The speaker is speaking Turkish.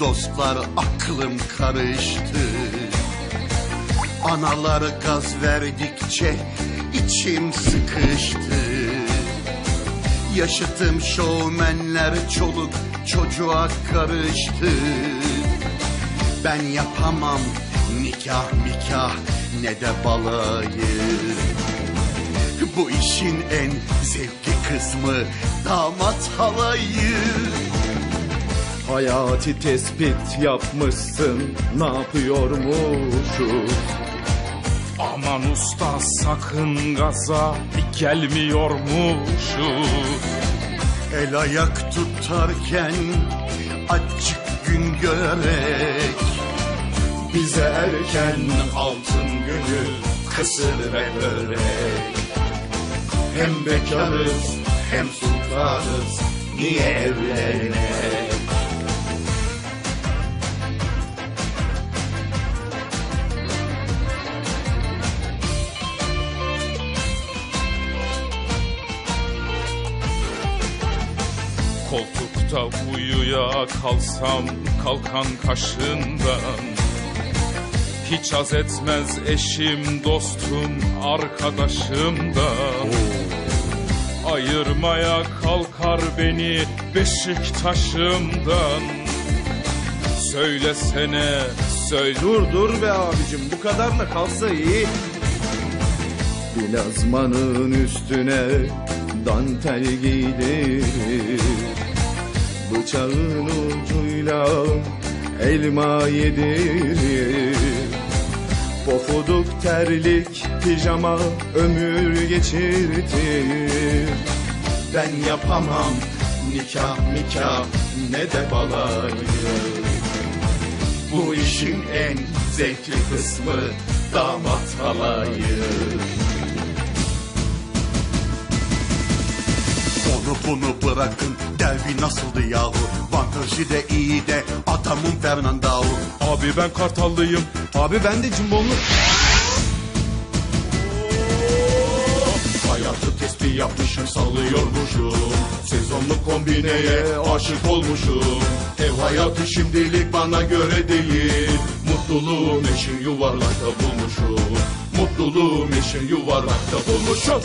dostlar aklım karıştı. Analar gaz verdikçe içim sıkıştı. Yaşıtım şovmenler çoluk çocuğa karıştı. Ben yapamam nikah mikah ne de balayı. Bu işin en zevkli kısmı damat halayı Hayati tespit yapmışsın ne yapıyormuşuz? Aman usta sakın gaza gelmiyormuşuz El ayak tutarken açık gün görerek Bize erken altın günü kısır ve börek. Hem bekarız hem sultanız niye evlenek Koltukta uyuya kalsam kalkan kaşından. Hiç haz etmez eşim, dostum, arkadaşımdan. Ayırmaya kalkar beni Beşiktaş'ımdan. Söylesene, söyle. Dur dur be abicim. Bu kadar da kalsa iyi. Bilazmanın üstüne dantel giydirir Bıçağın ucuyla elma yedirir. Pofuduk terlik pijama ömür geçirtir. Ben yapamam nikah mikah ne de balayı. Bu işin en zevkli kısmı damat halayı bunu bırakın Delvi nasıldı yahu? Van Persie de iyi de adamın Fernandao. Abi ben Kartallıyım. Abi ben de cimbomlu Hayatı tespih yapmışım sallıyormuşum. Sezonluk kombineye aşık olmuşum. Ev hayatı şimdilik bana göre değil. Mutluluğum eşin yuvarlakta bulmuşum. Mutluluğum eşin yuvarlakta bulmuşum